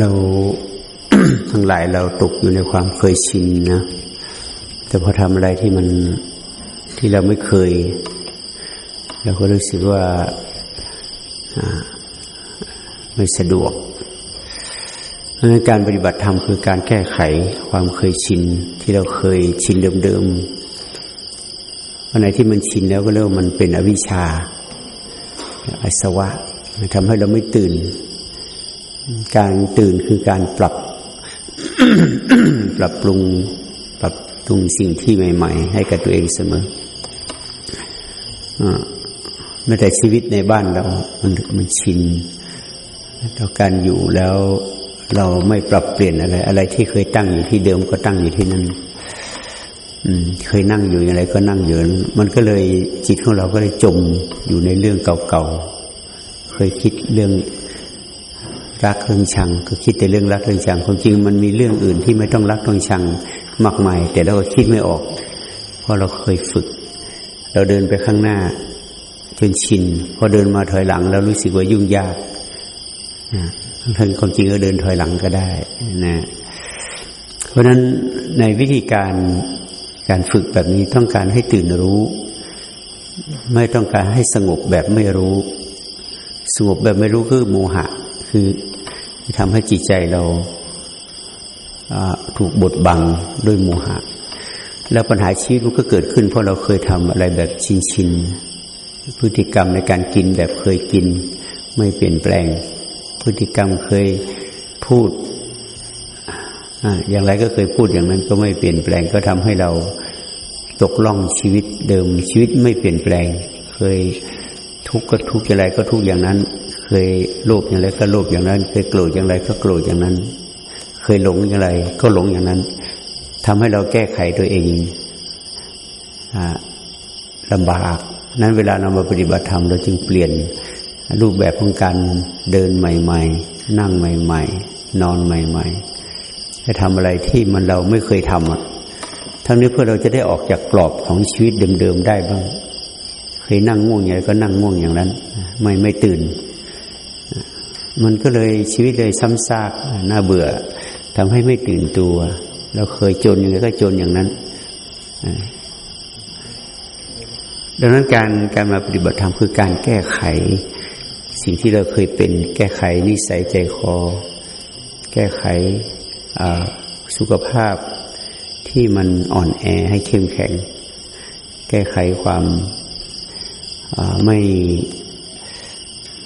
เราทั้งหลายเราตกอยู่ในความเคยชินนะ แต่พอทำอะไรที่มันที่เราไม่เคย เราก็รู้สึกว่าไม่สะดวกเพราะการปฏิบัติธรรมคือการแก้ไขความเคยชิน ที่เราเคยชินเดิมๆอันไหนที่มันชินแล้วก็เรียกว่ามันเป็นอวิชชาอสวะทำให้เราไม่ตื่น การตื่นคือการปรับ ปรับปรุง ปรับปรุงสิ่งที่ใหม่ ๆ ให้กับตัวเองเสมอแม้แต่ชีวิตในบ้านเรา มันมันชินต่อการอยู่แล้วเราไม่ปรับเปลี่ยนอะไร อะไรที่เคยตั้งอยู่ที่เดิมก็ตั้งอยู่ที่นั่นเคยนั่งอยู่อย่างไรก็นั่งอยู่มันก็เลยจิตของเราก็เลยจมอยู่ในเรื่องเก่าๆเคยคิดเรื่อง รักเรื่องชังก็คิดแต่เรื่องรักเรื่องชังความจริงมันมีเรื่องอื่นที่ไม่ต้องรักต้องชังมากมาย แต่เราก็คิดไม่ออก เพราะเราเคยฝึก เราเดินไปข้างหน้า จนชินพอเดินมาถอยหลัง แล้วรู้สึกว่ายุ่งยากทั้งความจริงก็เดินถอยหลังก็ได้นะเพราะฉะนั้นในวิธีการการฝึกแบบนี้ต้องการให้ตื่นรู้ ไม่ต้องการให้สงบแบบไม่รู้ สงบแบบไม่รู้คือโมหะ คือ ทำให้จิตใจเราถูกบดบังด้วยโมหะ แล้วปัญหาชีวิตมันก็เกิดขึ้น เพราะเราเคยทำอะไรแบบชินชินพฤติกรรมในการกินแบบเคยกิน ไม่เปลี่ยนแปลง พฤติกรรมเคยพูดอย่างไรก็เคยพูดอย่างนั้นก็ไม่เปลี่ยนแปลงก็ทำให้เราตกล่องชีวิตเดิมชีวิตไม่เปลี่ยนแปลง เคยทุกข์ก็ทุกข์อย่างไรก็ทุกข์อย่างนั้น เคยโลภอย่างไรก็โลภอย่างนั้น เคยโกรธอย่างไรก็โกรธอย่างนั้น เคยหลงอย่างไร ก็หลงอย่างนั้นทำให้เราแก้ไขตัวเองลำบาก นั้นเวลาเรามาปฏิบัติธรรมเราจึงเปลี่ยนรูปแบบของการเดินใหม่ ๆ นั่งใหม่ ๆ นอนใหม่ ๆ จะทำอะไรที่มันเราไม่เคยทำอะทั้งนี้เพื่อเราจะได้ออกจากกรอบของชีวิตเดิมๆได้บ้าง เคยนั่งง่วงอย่างไรก็นั่งง่วงอย่างนั้น ไม่ไม่ตื่น มันก็เลยชีวิตเลยซ้ำซากน่าเบื่อทำให้ไม่ตื่นตัว เราเคยจนอย่างไรก็จนอย่างนั้นดังนั้นการการมาปฏิบัติธรรมคือการแก้ไข สิ่งที่เราเคยเป็น แก้ไขนิสัยใจคอ แก้ไขสุขภาพที่มันอ่อนแอให้เข้มแข็ง แก้ไขความไม่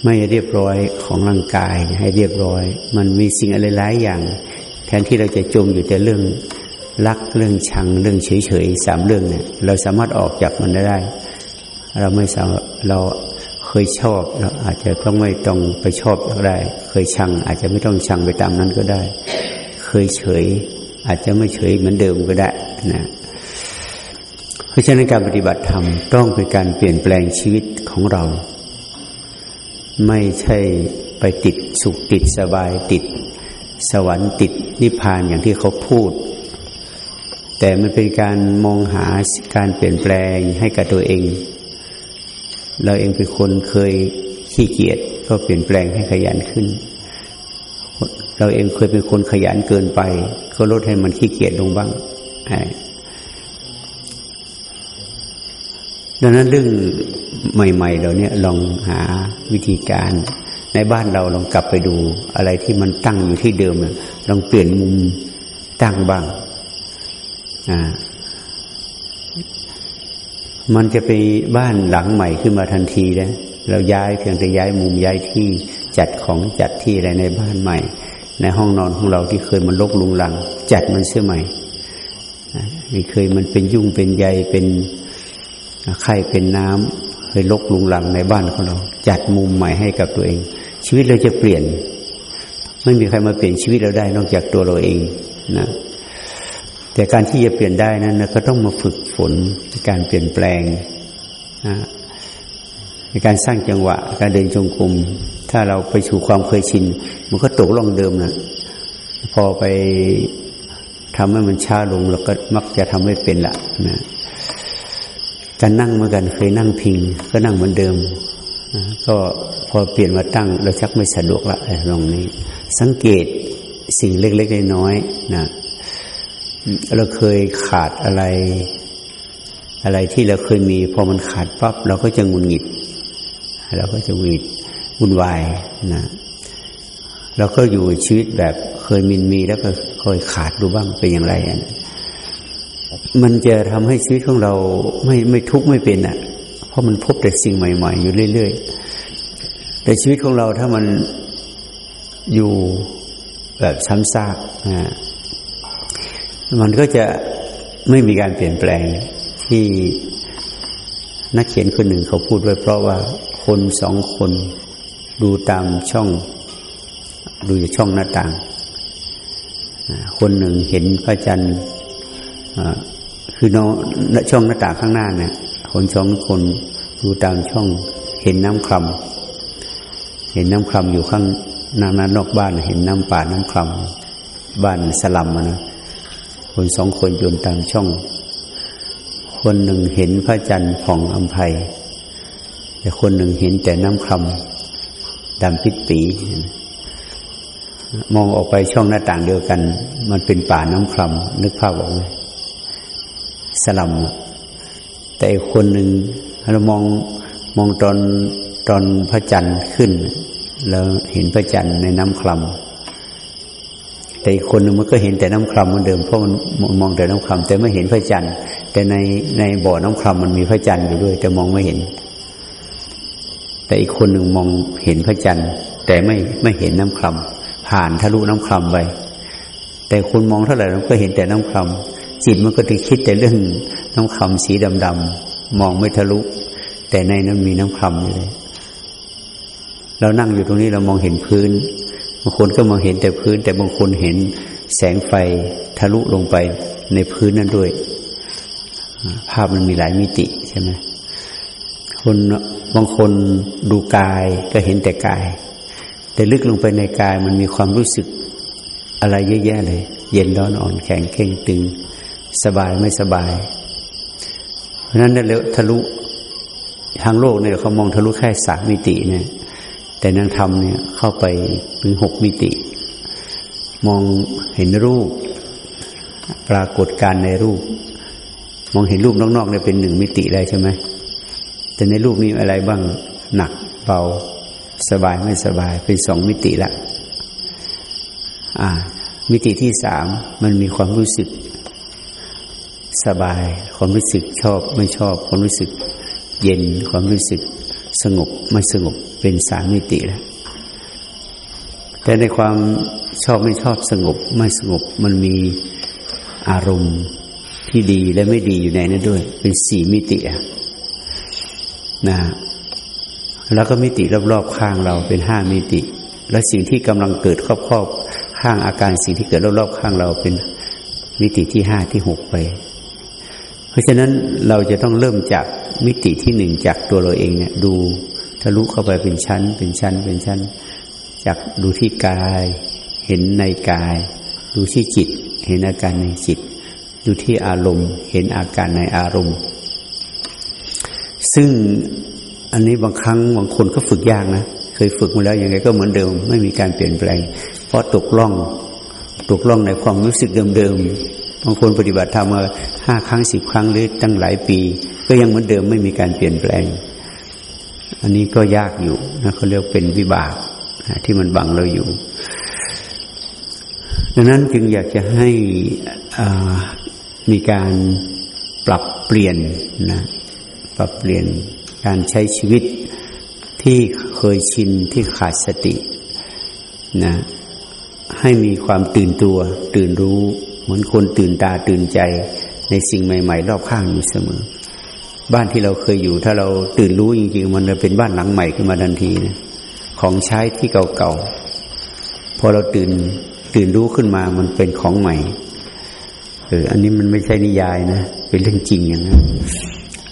ไม่เรียบร้อยของร่างกายให้เรียบร้อย มันมีสิ่งอะไรหลายอย่าง แทนที่เราจะจมอยู่แต่เรื่องรักเรื่องชังเรื่องเฉยๆสามเรื่องเนี่ย เราสามารถออกจากมันได้ เราไม่สามารถเราเคยชอบเราอาจจะต้องไม่ต้องไปชอบก็ได้ เคยชัง อาจจะไม่ต้องชังไปตามนั้นก็ได้ เคยเฉย อาจจะไม่เฉยเหมือนเดิมก็ได้นะเพราะฉะนั้นการปฏิบัติธรรมต้องเป็นการเปลี่ยนแปลงชีวิตของเรา ไม่ใช่ไปติดสุขติดสบายติด สวรรค์ติดนิพพานอย่างที่เขาพูด แต่มันเป็นการมองหาการเปลี่ยนแปลงให้กับตัวเอง เราเองเป็นคนเคยขี้เกียจก็เปลี่ยนแปลงให้ขยันขึ้น เราเองเคยเป็นคนขยันเกินไป ก็ลดให้มันขี้เกียจลงบ้าง ดังนั้นเรื่องใหม่ๆเราเนี่ยลองหาวิธีการ ในบ้านเราลองกลับไปดูอะไรที่มันตั้งอยู่ที่เดิมลองเปลี่ยนมุมตั้งบ้างอ่ามันจะไปบ้านหลังใหม่ขึ้นมาทันทีนะเราย้ายเพียงแต่ย้ายมุมย้ายที่จัดของจัดที่อะไรในบ้านใหม่ ในห้องนอนของเราที่เคยมันลกลุงลัง จัดมันเสียใหม่ที่เคยมันเป็นยุ่งเป็นใยเป็น ไข่เป็นน้ำเคยลกลุงลังในบ้านของเรา จัดมุมใหม่ให้กับตัวเอง ชีวิตเราจะเปลี่ยน ไม่มีใครมาเปลี่ยนชีวิตเราได้นอกจากตัวเราเองนะแต่การที่จะเปลี่ยนได้นั้นก็ต้องมาฝึกฝนในการเปลี่ยนแปลงนะในการสร้างจังหวะ การเดินจงกรมถ้าเราไปสู่ความเคยชิน มันก็ตกล่องเดิมนะพอไปทำให้มันช้าลงเราก็มักจะทำให้เป็นละนะ การนั่งเหมือนกันเคยนั่งพิง ก็นั่งเหมือนเดิมก็พอเปลี่ยนมาตั้งเราชักไม่สะดวกละตรงนี้ สังเกตสิ่งเล็กๆน้อยๆนะเราเคยขาดอะไร อะไรที่เราเคยมี พอมันขาดปั๊บเราก็จะงุนหงิด เราก็จะวีดวุ่นวายนะเราก็อยู่ชีวิตแบบเคยมินมีแล้วก็เคยขาดดูบ้างเป็นอย่างไร มันจะทำให้ชีวิตของเราไม่ไม่ทุกข์ไม่เป็นอะ เพราะมันพบแต่สิ่งใหม่ ๆ อยู่เรื่อยๆ แต่ชีวิตของเราถ้ามันอยู่แบบซ้ำซากนะมันก็จะไม่มีการเปลี่ยนแปลงที่นักเขียนคนหนึ่งเขาพูดไว้เพราะว่าคนสองคนดูตามช่อง ดูจากช่องหน้าต่าง คนหนึ่งเห็นพระจันทร์ คือน้องช่องหน้าต่างข้างหน้าเนี่ยคนสองคนดูตามช่องเห็นน้ำคลำเห็นน้ำคลำอยู่ข้างหน้านั้นนอกบ้าน เห็นน้ำป่าน้ำคลำบ้านสลัมนะคนสองคนโยนตามช่อง คนหนึ่งเห็นพระจันทร์ผ่องอัมภัยแต่คนหนึ่งเห็นแต่น้ำคลำดำปิดปีมองออกไปช่องหน้าต่างเดียวกัน มันเป็นป่าน้ำคลำนึกภาพออกไหม ลัมแต่คนหนึ่งเรามองมองตอนตอนพระจันทร์ขึ้น แล้วเห็นพระจันทร์ในน้ำคลำแต่อีกคนหนึ่งมันก็เห็นแต่น้ำคลำเหมือนเดิมเพราะมันมองแต่น้ำคลำแต่ไม่เห็นพระจันทร์ แต่ในในบ่อน้ำคลำมันมีพระจันทร์อยู่ด้วย แต่มองไม่เห็น แต่อีกคนหนึ่งมองเห็นพระจันทร์ แต่ไม่ไม่เห็นน้ำคลำผ่านทะลุน้ำคลำไปแต่คนมองเท่าไหร่เราก็เห็นแต่น้ำคลำ จิตมันก็จะคิดแต่เรื่องน้ำคำสีดำๆมองไม่ทะลุ แต่ในนั้นมีน้ำคำอยู่เลยเรานั่งอยู่ตรงนี้เรามองเห็นพื้นบางคนก็มองเห็นแต่พื้น แต่บางคนเห็นแสงไฟทะลุลงไปในพื้นนั้นด้วย ภาพมันมีหลายมิติใช่ไหมคนบางคนดูกายก็เห็นแต่กาย แต่ลึกลงไปในกายมันมีความรู้สึกอะไรเยอะแยะเลย เย็นร้อนอ่อนแข็งเข่งตึง สบายไม่สบาย เพราะนั้นเร็วทะลุทางโลกเนี่ยเขามองทะลุแค่สามมิติเนี่ย แต่นางธรรมเนี่ยเข้าไปถึงหกมิติ มองเห็นรูป ปรากฏการในรูป มองเห็นรูปนอกๆเนี่ยเป็นหนึ่งมิติได้ใช่ไหมแต่ในรูปมีอะไรบ้างหนักเบาสบายไม่สบายเป็นสองมิติละอ่า มิติที่สามมันมีความรู้สึก สบาย ความรู้สึกชอบไม่ชอบ ความรู้สึกเย็น ความรู้สึกสงบไม่สงบเป็นสามมิติแล้วแต่ในความชอบไม่ชอบสงบไม่สงบมันมีอารมณ์ที่ดีและไม่ดีอยู่ในนั้นด้วย เป็นสี่มิติอะนะ แล้วก็มิติรอบๆข้างเราเป็นห้ามิติ และสิ่งที่กำลังเกิดครอบๆข้างอาการสิ่งที่เกิดรอบๆข้างเราเป็นมิติที่ห้าที่หกไป ราะฉะนั้นเราจะต้องเริ่มจากมิติที่หนึ่งจากตัวเราเองเนี่ย ดูทะลุเข้าไปเป็นชั้น เป็นชั้น เป็นชั้น จากดูที่กาย เห็นในกาย ดูที่จิต เห็นอาการในจิต ดูที่อารมณ์ เห็นอาการในอารมณ์ ซึ่งอันนี้บางครั้งบางคนก็ฝึกยากนะเคยฝึกมาแล้วยังไงก็เหมือนเดิม ไม่มีการเปลี่ยนแปลง เพราะตกล่องตกล่องในความรู้สึกเดิมๆ บางคนปฏิบัติธรรมมาห้าครั้งสิบครั้งหรือตั้งหลายปี ก็ยังเหมือนเดิมไม่มีการเปลี่ยนแปลง อันนี้ก็ยากอยู่นะเขาเรียกเป็นวิบากที่มันบังเราอยู่ ดังนั้นจึงอยากจะให้มีการปรับเปลี่ยนนะปรับเปลี่ยนการใช้ชีวิตที่เคยชินที่ขาดสตินะให้มีความตื่นตัวตื่นรู้ เหมือนคนตื่นตาตื่นใจในสิ่งใหม่ ๆ รอบข้างอยู่เสมอ บ้านที่เราเคยอยู่ ถ้าเราตื่นรู้จริง ๆ มันจะเป็นบ้านหลังใหม่ขึ้นมาทันทีนะของใช้ที่เก่าๆพอเราตื่นตื่นรู้ขึ้นมามันเป็นของใหม่เอออันนี้มันไม่ใช่นิยายนะเป็นเรื่องจริงอย่างนั้น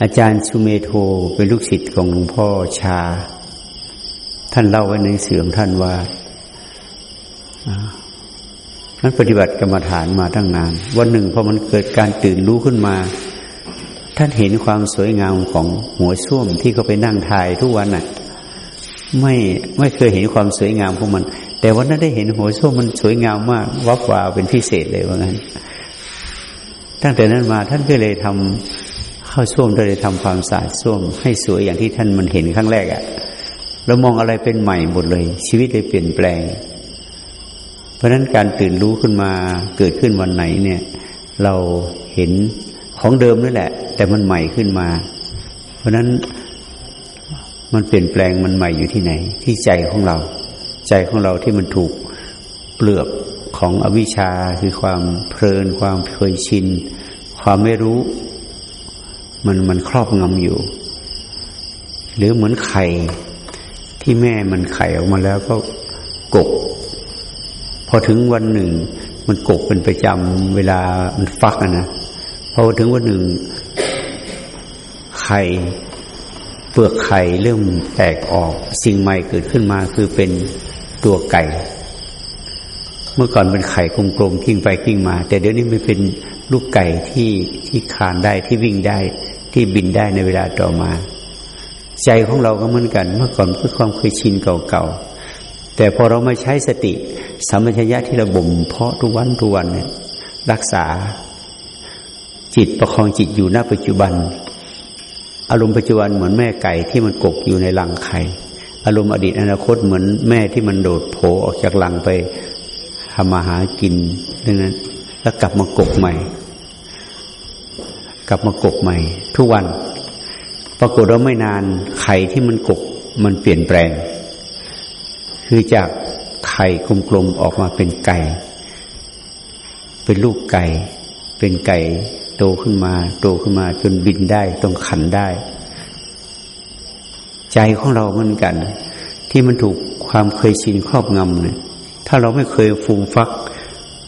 อาจารย์สุเมโธเป็นลูกศิษย์ของหลวงพ่อชา ท่านเล่าไว้ในเสืองท่านว่า ท่านปฏิบัติกรรมฐานมาตั้งนาน วันหนึ่งพอมันเกิดการตื่นรู้ขึ้นมา ท่านเห็นความสวยงามของหัวส้วมที่เขาไปนั่งถ่ายทุกวันน่ะ ไม่ไม่เคยเห็นความสวยงามของมัน แต่วันนั้นได้เห็นหัวส้วมมันสวยงามมากวับวาวเป็นพิเศษเลยว่างั้น ตั้งแต่นั้นมาท่านก็เลยทำเข้าส้วมได้เลยทำความสะอาดส้วมให้สวยอย่างที่ท่านมันเห็นครั้งแรกอะ่ะเรามองอะไรเป็นใหม่หมดเลย ชีวิตเลยเปลี่ยนแปลง เพราะฉะนั้นการตื่นรู้ขึ้นมาเกิดขึ้นวันไหนเนี่ย เราเห็นของเดิมนั่นแหละ แต่มันใหม่ขึ้นมา เพราะฉะนั้นมันเปลี่ยนแปลงมันใหม่อยู่ที่ไหน ที่ใจของเรา ใจของเราที่มันถูกเปลือกของอวิชชาคือความเพลิน ความเคยชิน ความไม่รู้ มันมันครอบงำอยู่ หรือเหมือนไข่ที่แม่มันไข่ออกมาแล้วก็กก พอถึงวันหนึ่ง มันกกเป็นประจำเวลามันฟักนะพอถึงวันหนึ่ง ไข่เปลือกไข่เริ่มแตกออก สิ่งใหม่เกิดขึ้นมาคือเป็นตัวไก่ เมื่อก่อนเป็นไข่กลมๆกิ้งไปกิ้งมา แต่เดี๋ยวนี้มันเป็นลูกไก่ที่ที่คานได้ที่วิ่งได้ที่บินได้ในเวลาต่อมา ใจของเราก็เหมือนกัน เมื่อก่อนคือความเคยชินเก่าๆแต่พอเราม่ใช้สติ สัมปชัญญะที่เราบ่มเพาะทุกวันทุกวันเนี่ยรักษา จิตประคองจิตอยู่ณปัจจุบัน อารมณ์ปัจจุบันเหมือนแม่ไก่ที่มันกกอยู่ในรังไข่อารมณ์อดีตอนาคตเหมือนแม่ที่มันโดดโผออกจากรังไปทำมาหากินดังนั้น แล้วกลับมากกใหม่ กลับมากกใหม่ ทุกวัน ปรากฏว่าไม่นานไข่ที่มันกกมันเปลี่ยนแปลง คือจาก ไข่กลมๆออกมาเป็นไก่ เป็นลูกไก่ เป็นไก่โตขึ้นมา โตขึ้นมาจนบินได้ต้องขันได้ ใจของเราเหมือนกัน ที่มันถูกความเคยชินครอบงำเนี่ยถ้าเราไม่เคยฟูมฟัก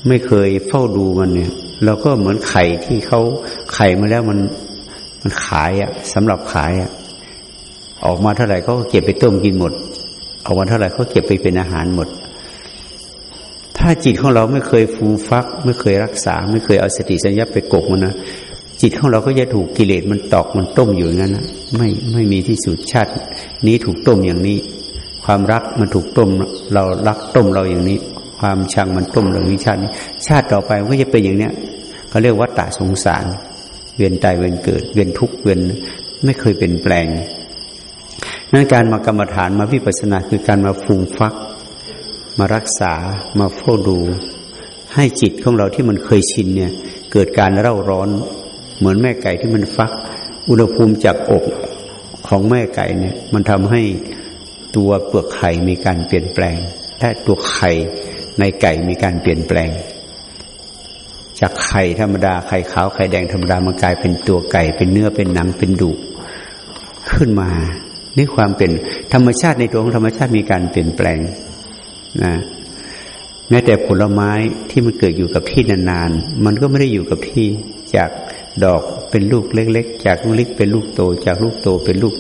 ไม่เคยเฝ้าดูมันเนี่ย เราก็เหมือนไข่ที่เขาไข่มาแล้วมันมันขายอะ่ะสำหรับขายอะ่ะออกมาเท่าไหร่เขาก็เก็บไปต้มกินหมดออกมาเท่าไหร่เขาเก็บไปเป็นอาหารหมด ถ้าจิตของเราไม่เคยฟูมฟัก ไม่เคยรักษา ไม่เคยเอาสติสัญญาไปกกมันนะจิตของเราก็จะถูกกิเลสมันตอกมันต้มอยู่อย่างนั้นนะไม่ไม่มีที่สุดชาติ นี้ถูกต้มอย่างนี้ ความรักมันถูกต้ม เรารักต้มเราอย่างนี้ ความชังมันต้มเราวิชาตินี้ ชาติต่อไปมันก็จะเป็นอย่างเนี้ยเขาเรียกวัฏฏะสงสาร เวียนตายเวียนเกิด เวียนทุกข์เวียนไม่เคยเป็นแปลงนั้นการมากรรมฐานมาวิปัสสนาคือการมาฟูงฟัก มารักษามาเฝ้าดู ให้จิตของเราที่มันเคยชินเนี่ย เกิดการเร่าร้อน เหมือนแม่ไก่ที่มันฟัก อุณหภูมิจากอกของแม่ไก่เนี่ย มันทำให้ตัวเปลือกไข่มีการเปลี่ยนแปลงและตัวไข่ในไก่มีการเปลี่ยนแปลง จากไข่ธรรมดาไข่ขาวไข่แดงธรรมดามันกลายเป็นตัวไก่เป็นเนื้อเป็นหนังเป็นดุขึ้นมานี่ความเป็นธรรมชาติในตัวของธรรมชาติมีการเปลี่ยนแปลง นะแม้แต่ผลไม้ที่มันเกิดอยู่กับที่นานๆ มันก็ไม่ได้อยู่กับที่จากดอกเป็นลูกเล็ก ๆ จากลูกเล็กเป็นลูกโต จากลูกโตเป็นลูก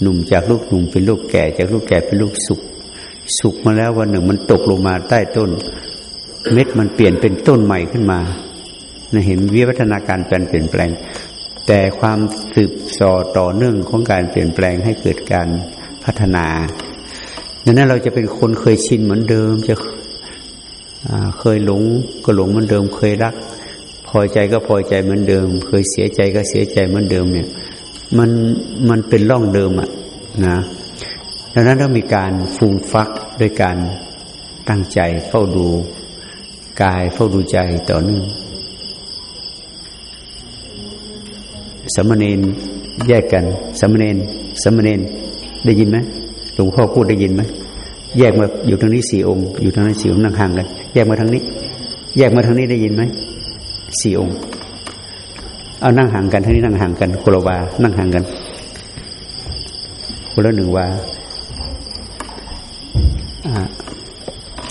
หนุ่ม จากลูกหนุ่มเป็นลูกแก่ จากลูกแก่เป็นลูกสุกสุกมาแล้ววันหนึ่งมันตกลงมาใต้ต้น เม็ดมันเปลี่ยนเป็นต้นใหม่ขึ้นมาเห็นวิวัฒนาการการเปลี่ยนแปลง แต่ความสืบสอต่อเนื่องของการเปลี่ยนแปลงให้เกิดการพัฒนา ดังนั้นเราจะเป็นคนเคยชินเหมือนเดิม จะเคยหลงก็หลงเหมือนเดิม เคยรัก พอใจก็พอใจเหมือนเดิม เคยเสียใจก็เสียใจเหมือนเดิม เนี่ย มันมันเป็นร่องเดิมอะนะดังนั้นต้องมีการฟูมฟักด้วยการตั้งใจเฝ้าดูกายเฝ้าดูใจต่อเนื่องสมณีนแยกกันสมณีนสมณีนได้ยินไหม หลวงพ่อพูดได้ยินไหมแยกมาอยู่ทางนี้สี่องค์ อยู่ทางนั้นสี่องค์นั่งห่างกันแยกมาทางนี้ แยกมาทางนี้ได้ยินไหมสี่องค์เอานั่งห่างกันทั้งนี้นั่งห่างกันโคลวานั่งห่างกันคนละหนึ่งวา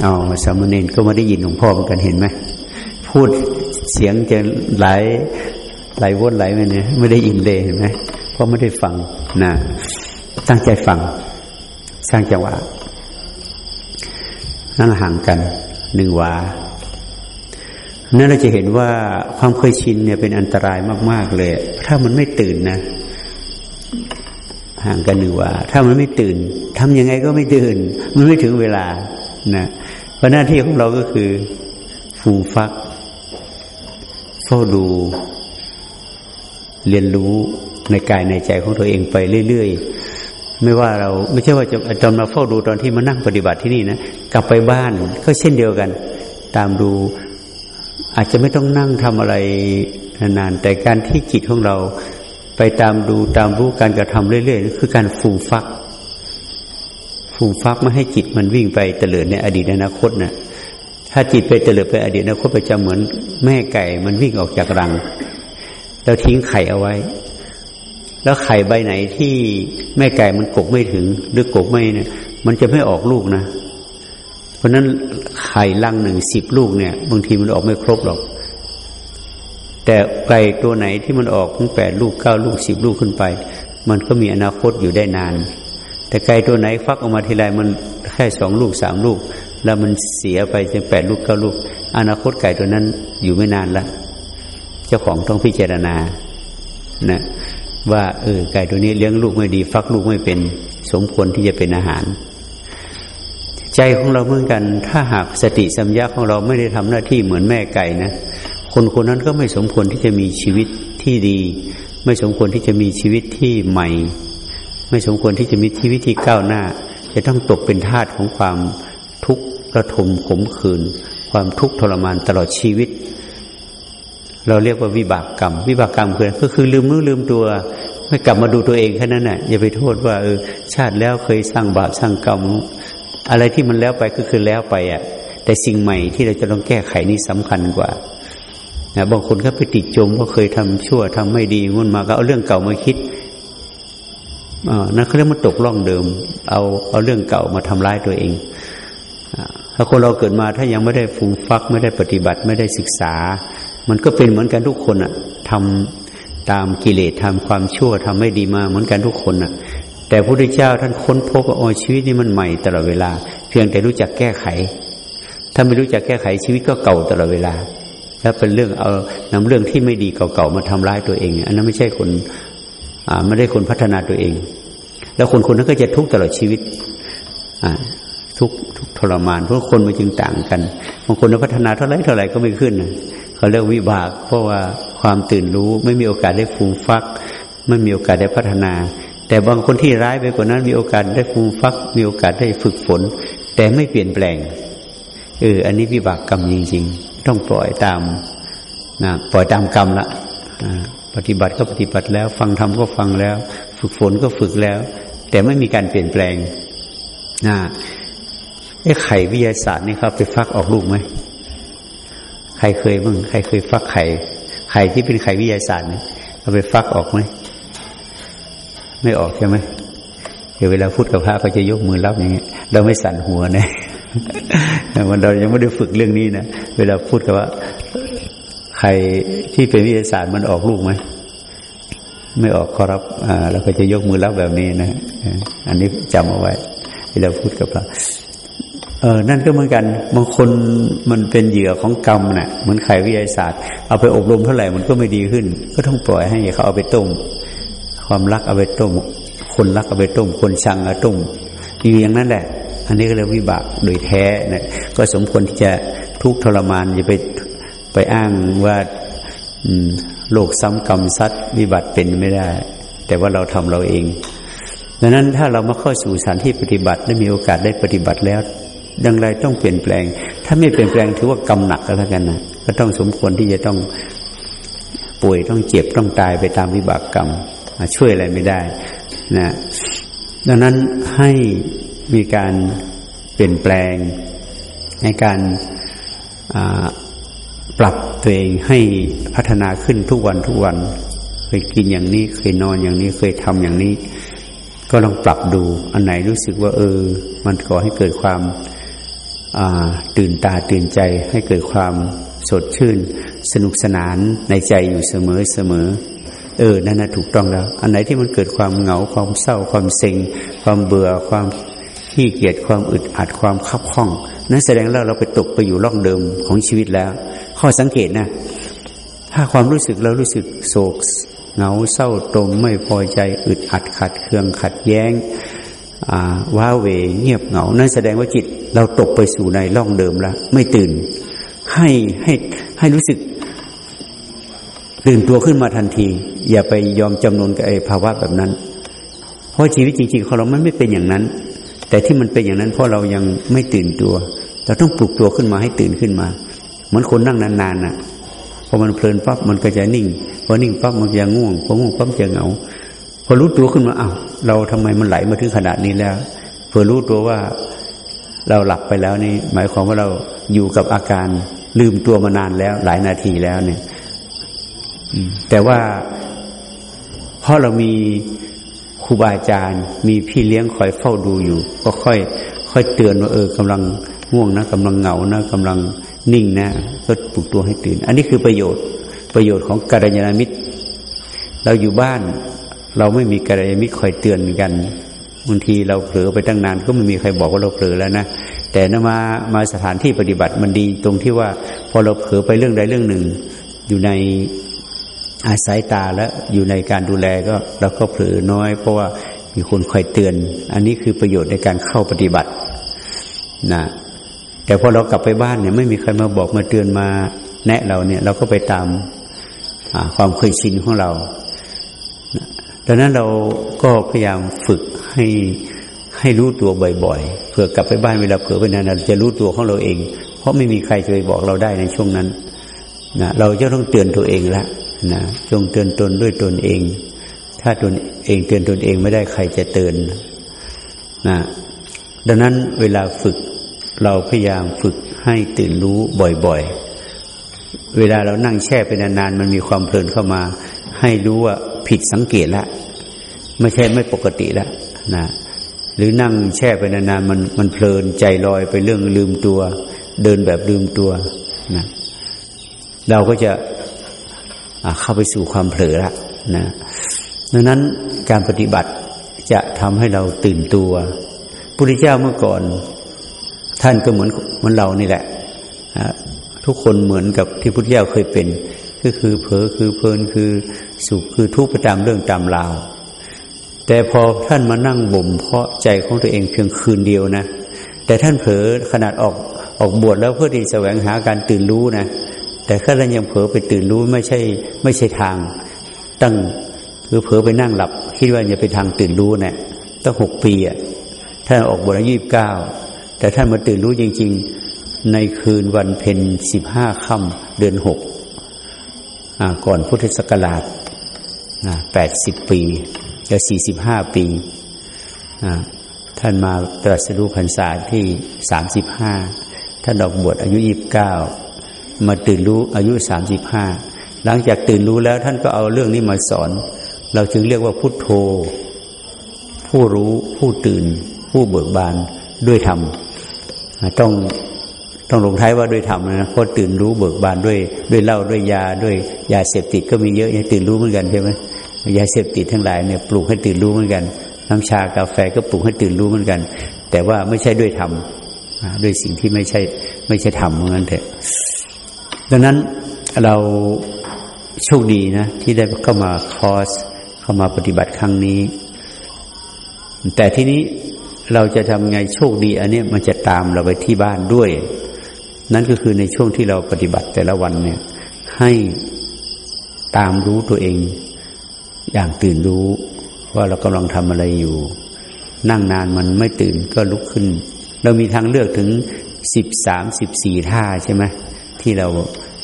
เอาสามเณรก็ไม่ได้ยินหลวงพ่อเหมือนกันเห็นไหมพูดเสียงจะไหลไหลวนไหลไปเนี่ยไม่ได้ยินเลยเห็นไหมเพราะไม่ได้ฟังนะตั้งใจฟัง สร้างจังหวะนั่งห่างกันหนึ่งวานั่นเราจะเห็นว่าความเคยชินเนี่ยเป็นอันตรายมาก ๆ เลย ถ้ามันไม่ตื่นนะห่างกันหนึ่งวาถ้ามันไม่ตื่นทำยังไงก็ไม่ตื่น มันไม่ถึงเวลานะเพราะหน้าที่ของเราก็คือฟูมฟักเฝ้าดู เรียนรู้ในกายในใจของตัวเองไปเรื่อย ๆ ไม่ว่าเราไม่ใช่ว่าจะตอนมาเฝ้าดูตอนที่มานั่งปฏิบัติที่นี่นะกลับไปบ้านก็เช่นเดียวกัน ตามดูอาจจะไม่ต้องนั่งทำอะไรนานๆแต่การที่จิตของเราไปตามดูตามรู้การกระทำเรื่อยๆคือการฟูมฟัก ฟูมฟักไม่ให้จิตมันวิ่งไปเตลิดในอดีตอนาคตนะ่ะถ้าจิตไปเตลิดไปอดีตอนาคตไปจะเหมือนแม่ไก่มันวิ่งออกจากรัง แล้วทิ้งไข่เอาไว้ แล้วไข่ใบไหนที่แม่ไก่มันกกไม่ถึง หรือกกไม่เนี่ย มันจะไม่ออกลูกนะ เพราะนั้นไข่ลังหนึ่งสิบลูกเนี่ยบางทีมันออกไม่ครบหรอก แต่ไก่ตัวไหนที่มันออกตั้งแปดลูกเก้าลูกสิบลูกขึ้นไป มันก็มีอนาคตอยู่ได้นาน แต่ไก่ตัวไหนฟักออกมาทีไรมันแค่สองลูกสามลูก แล้วมันเสียไปจนแปดลูกเก้าลูก อนาคตไก่ตัวนั้นอยู่ไม่นานละเจ้าของต้องพิจารณานะ ว่าเออไก่ตัวนี้เลี้ยงลูกไม่ดี ฟักลูกไม่เป็น สมควรที่จะเป็นอาหาร ใจของเราเหมือนกัน ถ้าหากสติสัมยาของเราไม่ได้ทำหน้าที่เหมือนแม่ไก่นะคนคนนั้นก็ไม่สมควรที่จะมีชีวิตที่ดี ไม่สมควรที่จะมีชีวิตที่ใหม่ ไม่สมควรที่จะมีชีวิตที่ก้าวหน้า จะต้องตกเป็นทาสของความทุกข์ระทมขมขื่นความทุกข์ทรมานตลอดชีวิต เราเรียกว่าวิบากกรรม วิบากกรรมคือก็คือลืมมือลืมตัวไม่กลับมาดูตัวเองแค่นั้นน่ะอย่าไปโทษว่าเออชาติแล้วเคยสร้างบาปสร้างกรรม อะไรที่มันแล้วไปก็คือแล้วไปอะ แต่สิ่งใหม่ที่เราจะต้องแก้ไขนี่สำคัญกว่านะบางคนก็ไปติดจมว่าเคยทำชั่วทำไม่ดีงุนมาก็เอาเรื่องเก่ามาคิดอ่านั่นเขาเรียกมันตกล่องเดิม เอาเอาเรื่องเก่ามาทำร้ายตัวเองถ้าคนเราเกิดมาถ้ายังไม่ได้ฟูงฟัก ไม่ได้ปฏิบัติไม่ได้ศึกษา มันก็เป็นเหมือนกันทุกคนอะทำตามกิเลสทำความชั่วทำไม่ดีมาเหมือนกันทุกคนอะแต่พระพุทธเจ้าท่านค้นพบว่าอ๋อชีวิตนี้มันใหม่ตลอดเวลา เพียงแต่รู้จักแก้ไข ถ้าไม่รู้จักแก้ไขชีวิตก็เก่าตลอดเวลา แล้วเป็นเรื่องเอานำเรื่องที่ไม่ดีเก่าๆมาทำร้ายตัวเอง อันนั้นไม่ใช่คนอ่าไม่ได้คนพัฒนาตัวเอง แล้วคนคนนั้นก็จะทุกข์ตลอดชีวิตอ่าทุกทุกทรมานเพราะคนมันจึงต่างกันบางคนพัฒนาเท่าไรเท่าไรก็ไม่ขึ้น เขาเรียกวิบาก เพราะว่าความตื่นรู้ไม่มีโอกาสได้ฟูมฟัก ไม่มีโอกาสได้พัฒนา แต่บางคนที่ร้ายไปกว่านั้น มีโอกาสได้ฟูมฟัก มีโอกาสได้ฝึกฝน แต่ไม่เปลี่ยนแปลงเอออันนี้วิบากกรรมจริงๆ ต้องปล่อยตามนะปล่อยตามกรรมละปฏิบัติก็ปฏิบัติแล้ว ฟังธรรมก็ฟังแล้ว ฝึกฝนก็ฝึกแล้ว แต่ไม่มีการเปลี่ยนแปลงนะไอ้ไข่วิทยาศาสตร์นี่ครับไปฟักออกลูกไหม รเคยบ้างใครเคยฟักไข่ไข่ที่เป็นไข่วิทยาศาสตร์เนี่ยเอาไปฟักออกไหมไม่ออกใช่ไหมเดี๋ยวเวลาพูดกับพระก็จะยกมือรับอย่างเงี้ย เราไม่สั่นหัวนะมันเรายังไม่ได้ฝึกเรื่องนี้นะเวลาพูดกับว่าใครที่เป็นวิทยาศาสตร์มันออกลูกไหมไม่ออกขอรับ อ่าเราก็จะยกมือรับแบบนี้นะอันนี้จำเอาไว้ เวลาพูดกับเรา เออ นั่นก็เหมือนกัน บางคนมันเป็นเหยื่อของกรรมนะ่ะ เหมือนไขวิทยาศาสตร์ เอาไปอบรมเท่าไหร่มันก็ไม่ดีขึ้น ก็ต้องปล่อยให้เขาเอาไปต้ม ความรักเอาไปต้ม คนรักเอาไปต้ม คนชังเอาต้ม อยู่อย่างนั้นแหละ อันนี้ก็เรียกวิบากโดยแท้นะ ก็สมควรที่จะทุกข์ทรมานอย่าไปไปอ้างว่าโลกซ้ำกรรมซัดวิบัติเป็นไม่ได้ แต่ว่าเราทำเราเองดังนั้นถ้าเรามาเข้าสู่สถานที่ปฏิบัติได้มีโอกาสได้ปฏิบัติแล้ว ดังไรต้องเปลี่ยนแปลง ถ้าไม่เปลี่ยนแปลงถือว่ากรรมหนักก็แล้วกันนะก็ต้องสมควรที่จะต้องป่วยต้องเจ็บต้องตายไปตามวิบากกรรม ช่วยอะไรไม่ได้นะดังนั้นให้มีการเปลี่ยนแปลงในการปรับตัวเองให้พัฒนาขึ้นทุกวันทุกวัน เคยกินอย่างนี้เคยนอนอย่างนี้เคยทำอย่างนี้ ก็ลองปรับดูอันไหนรู้สึกว่า เออ มันก่อให้เกิดความ ตื่นตาตื่นใจให้เกิดความสดชื่น สนุกสนานในใจอยู่เสมอเสมอ เออนั่นนะถูกต้องแล้ว อันไหนที่มันเกิดความเหงาความเศร้าความเซ็ง ความเบื่อความขี้เกียจความอึดอัดความคับข้อง นั่นแสดงแล้วเราไปตกไปอยู่ร่องเดิมของชีวิตแล้ว ข้อสังเกตนะ ถ้าความรู้สึกเรารู้สึกโศกเหงาเศร้าตมไม่พอใจอึดอัดขัดเคืองขัดแย้ง ว้าเวเงียบเหงา นั่นแสดงว่าจิตเราตกไปสู่ในร่องเดิมแล้วไม่ตื่น ให้ให้ให้รู้สึกตื่นตัวขึ้นมาทันที อย่าไปยอมจำนนกับไอ้ภาวะแบบนั้น เพราะชีวิตจริงๆของเรามันไม่เป็นอย่างนั้น แต่ที่มันเป็นอย่างนั้นเพราะเรายังไม่ตื่นตัวเราต้องปลุกตัวขึ้นมาให้ตื่นขึ้นมา เหมือนคนนั่งนานๆน่ะพอมันเพลินปั๊บมันก็จะนิ่งพอนิ่งปั๊บมันจะง่วงพอง่วงปั๊บจะเหงา พอรู้ตัวขึ้นมาอ้าวเราทำไมมันไหลมาถึงขนาดนี้แล้วเพื่อรู้ตัวว่าเราหลับไปแล้วนี่ หมายความว่าเราอยู่กับอาการลืมตัวมานานแล้ว หลายนาทีแล้วเนี่ยแต่ว่าเพราะเรามีครูบาอาจารย์ มีพี่เลี้ยงคอยเฝ้าดูอยู่ ก็ค่อย ค่อยเตือนว่าเออกำลังง่วงนะกำลังเหงานะกำลังนิ่งนะ ก็ปลุกตัวให้ตื่น อันนี้คือประโยชน์ประโยชน์ของกัลยาณมิตร เราอยู่บ้าน เราไม่มีกัลยมิคอยเตือนกันบางทีเราเผลอไปตั้งนานก็ไม่มีใครบอกว่าเราเผลอแล้วนะแต่นมามาสถานที่ปฏิบัติมันดีตรงที่ว่า พอเราเผลอไปเรื่องใดเรื่องหนึ่ง อยู่ในอาศัยตาและอยู่ในการดูแลก็เราก็เผลอน้อย เพราะว่ามีคนคอยเตือน อันนี้คือประโยชน์ในการเข้าปฏิบัตินะแต่พอเรากลับไปบ้านเนี่ยไม่มีใครมาบอกมาเตือนมาแนะเราเนี่ย เราก็ไปตามความเคยชินของเรา ดังนั้นเราก็พยายามฝึกให้ให้รู้ตัวบ่อยๆ เผื่อกลับไปบ้านเวลาเผื่อไปนานเราจะรู้ตัวของเราเอง เพราะไม่มีใครจะไปบอกเราได้ในช่วงนั้นนะเราจะต้องเตือนตัวเองละนะจงเตือนตนด้วยตนเอง ถ้าตนเองเตือนตนเองไม่ได้ใครจะเตือนนะดังนั้นเวลาฝึกเราพยายามฝึกให้ตื่นรู้บ่อยๆ เวลาเรานั่งแช่ไปนานๆ มันมีความเพลินเข้ามา ให้รู้ว่า ผิดสังเกตแล้วไม่ใช่ไม่ปกติแล้วนะหรือนั่งแช่ไปนานๆมันมันเพลินใจลอยไปเรื่องลืมตัว เดินแบบลืมตัวนะเราก็จะเข้าไปสู่ความเผลอละนะดังนั้นการปฏิบัติจะทำให้เราตื่นตัวพุทธเจ้าเมื่อก่อน ท่านก็เหมือนเหมือนเรานี่แหละทุกคนเหมือนกับที่พุทธเจ้าเคยเป็น ก็คือเผลอคือเพลินคือสุขคือทุกข์ไปตามเรื่องตามราว แต่พอท่านมานั่งบ่มเพาะใจของตัวเองเพียงคืนเดียวนะ แต่ท่านเผลอขนาดออกออกบวชแล้วเพื่อที่แสวงหาการตื่นรู้นะ แต่ข้ารายังเผลอไปตื่นรู้ไม่ใช่ ไม่ใช่ทาง ตั้งคือเผลอไปนั่งหลับ คิดว่าจะไปทางตื่นรู้เนะี่ยตั้งหกปีอะท่านออกบวชอายุยี่สิบเก้าแต่ท่านมาตื่นรู้จริง ๆ ในคืนวันเพ็ญสิบห้าค่ำเดือนหก ก่อนพุทธศักราชแปดสิบปีจะสี่สิบห้าปีท่านมาตรัสรู้พรรษาที่สามสิบห้าท่านดอกบวชอายุยีบเก้ามาตื่นรู้อายุสามสิบห้าหลังจากตื่นรู้แล้วท่านก็เอาเรื่องนี้มาสอน เราจึงเรียกว่าพุทโธ ผู้รู้ผู้ตื่น ผู้เบิกบานด้วยธรรมต้อง ต้องลงท้ายว่าด้วยธรรมนะเพราะตื่นรู้เบิกบานด้วย ด้วยเหล้าด้วยยาด้วยยาเสพติดก็มีเยอะยังตื่นรู้เหมือนกันใช่ไหมยาเสพติดทั้งหลายเนี่ยปลุกให้ตื่นรู้เหมือนกัน น้ำชากาแฟก็ปลุกให้ตื่นรู้เหมือนกัน แต่ว่าไม่ใช่ด้วยธรรมด้วยสิ่งที่ไม่ใช่ไม่ใช่ธรรมเหมือนกันเถอะดังนั้นเราโชคดีนะ ที่ได้เข้ามาคอร์สเข้ามาปฏิบัติครั้งนี้ แต่ที่นี้เราจะทำไงโชคดี อันนี้มันจะตามเราไปที่บ้านด้วย นั่นก็คือในช่วงที่เราปฏิบัติแต่ละวันเนี่ย ให้ตามรู้ตัวเอง อย่างตื่นรู้ว่าเรากำลังทำอะไรอยู่ นั่งนานมันไม่ตื่นก็ลุกขึ้น เรามีทางเลือกถึงสิบสามสิบสี่ท่าใช่ไหมที่เรา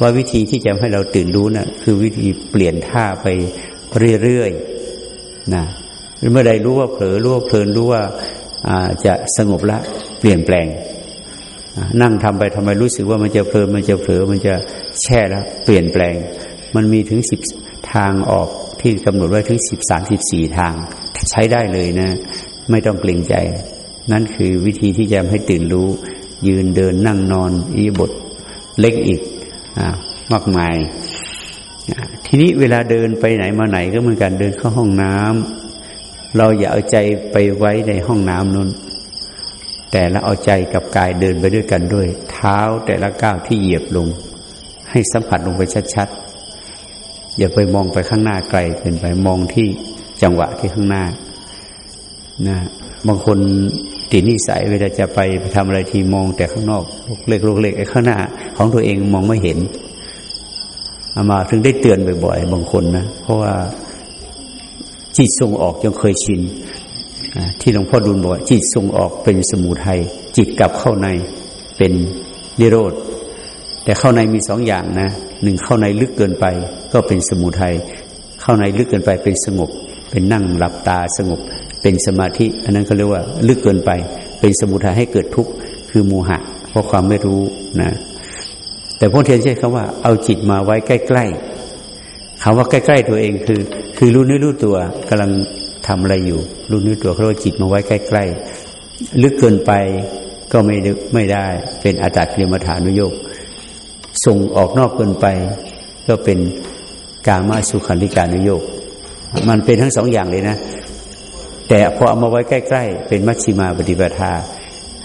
ว่าวิธีที่จะให้เราตื่นรู้นะ่ะคือวิธีเปลี่ยนท่าไปเรื่อยๆนะเมื่อใดรู้ว่าเผลอรู้ว่าเพลินรู้ว่าจะสงบละเปลี่ยนแปลง นั่งทำไปทำไมรู้สึกว่ามันจะเพลินมันจะเผลอมันจะแช่แล้วเปลี่ยนแปลง มันมีถึงสิบทางออกที่กำหนดไว้ถึงสิบสามสิบสี่ทาง ใช้ได้เลยนะ ไม่ต้องเกรงใจ นั่นคือวิธีที่จะให้ตื่นรู้ ยืนเดินนั่งนอนอีบทเล็กอีกอมากมาย ทีนี้เวลาเดินไปไหนมาไหนก็เหมือนกันเดินเข้าห้องน้ำเราอย่าเอาใจไปไว้ในห้องน้ำนั้น แต่เราเอาใจกับกายเดินไปด้วยกันด้วย เท้าแต่ละก้าวที่เหยียบลง ให้สัมผัสลงไปชัดๆ อย่าไปมองไปข้างหน้าไกลเกินไปมองที่จังหวะที่ข้างหน้านะบางคนติดนิสัยเวลาจะไปทำอะไรที่มองแต่ข้างนอกลูกเล็กลูกเล็กไอ้ข้างหน้า ของตัวเองมองไม่เห็นอามาถึงได้เตือนบ่อยๆบางคนนะเพราะว่าจิตส่งออกจนเคยชิน ที่หลวงพ่อดุลบอกจิตส่งออกเป็นสมุทัยจิตกลับเข้าในเป็นนิโรธ แต่เข้าในมีสองอย่างนะหนึ่งเข้าในลึกเกินไปก็เป็นสมุทัยเข้าในลึกเกินไปเป็นสงบ เป็นนั่งหลับตาสงบ เป็นสมาธิ อันนั้นเขาเรียกว่า ลึกเกินไป เป็นสมุทัยให้เกิดทุกข์คือโมหะ เพราะความไม่รู้นะแต่พ่อเทียนใช้คำว่าเอาจิตมาไว้ใกล้ๆคำว่าใกล้ ๆ ตัวเองคือ คือรู้นื้อรู้ตัวกำลัง ทำอะไรอยู่รู้นื้อตัวเขาเรียกว่าจิตมาไว้ใกล้ๆลึกเกินไปก็ไม่ไม่ได้ เป็นอาตัดเรียมฐานุโยกส่งออกนอกเกินไป ก็เป็นกามาสุขันธิการุโยกมันเป็นทั้งสองอย่างเลยนะ แต่พอเอามาไว้ใกล้ ๆ เป็นมัชชิมาปฏิปทา